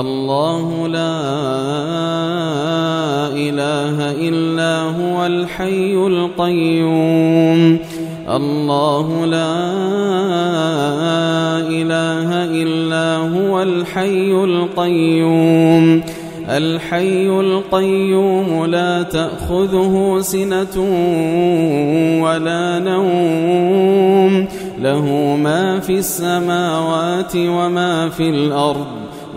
الله لا إله إلا هو الحي القيوم. الله لا إله إلا هو الحي القيوم. الحي القيوم لا تأخذه سنة ولا نوم. له ما في السماوات وما في الأرض.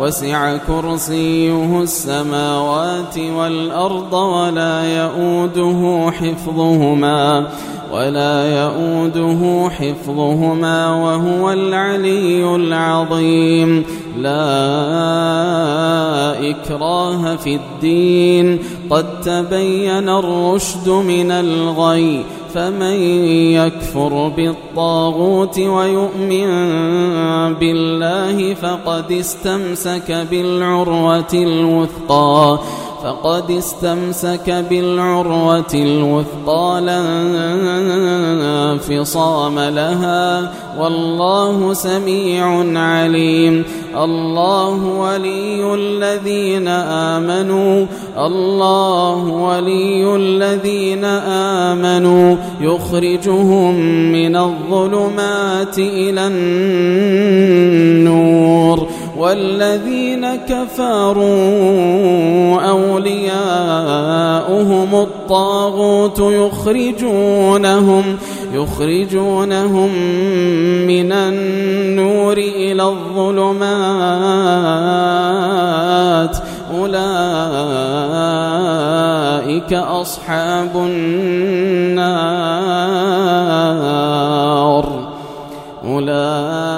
وسع كرسيه السماوات والأرض ولا يؤوده حفظهما ولا يؤوده حفظهما وهو العلي العظيم. لا إكراه في الدين. قد تبين الرشد من الغي. فمن يكفر بالطاغوت ويؤمن بالله فقد استمسك بالعروة الوثقى فقد استمسك بالعروة الوثقى لا انفصام لها والله سميع عليم. الله ولي الذين آمنوا. الله ولي الذين آمنوا. يخرجهم من الظلمات إلى النور. والذين كفروا أولياؤهم الطاغوت يخرجونهم يخرجونهم من النور إلى الظلمات. أولئك أصحاب النار. أولئك